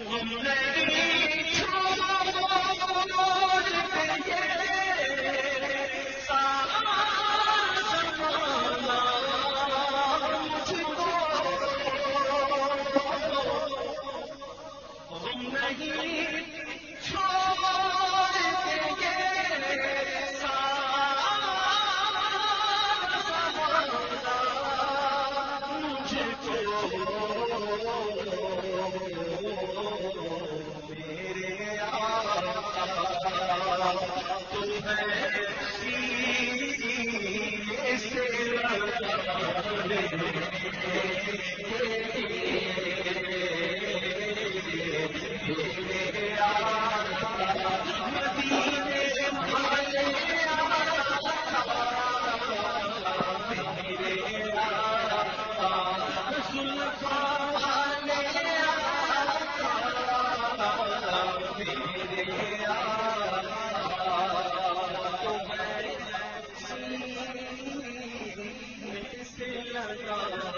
ہم نمک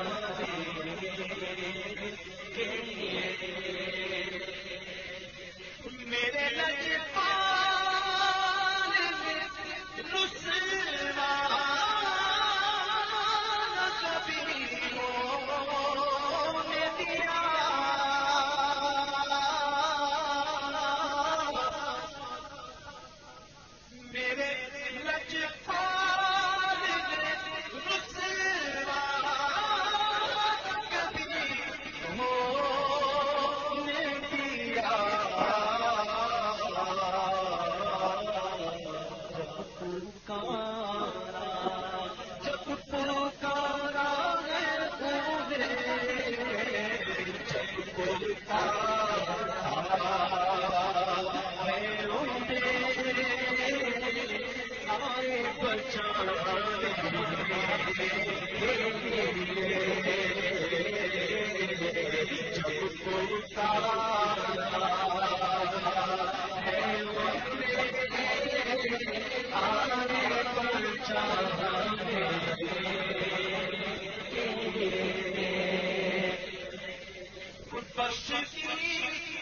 مشرق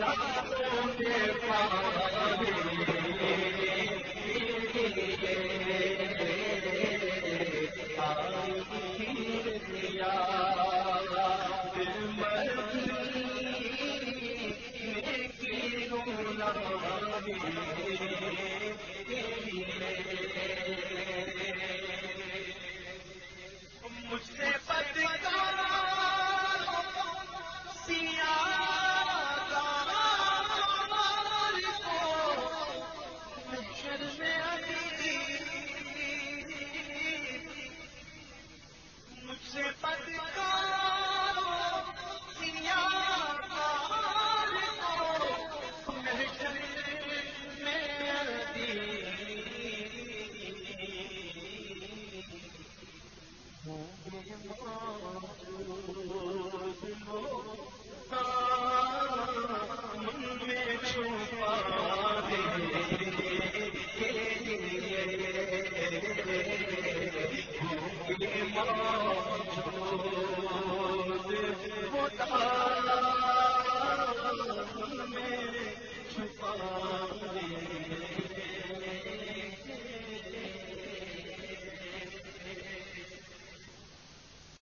پاری سے پد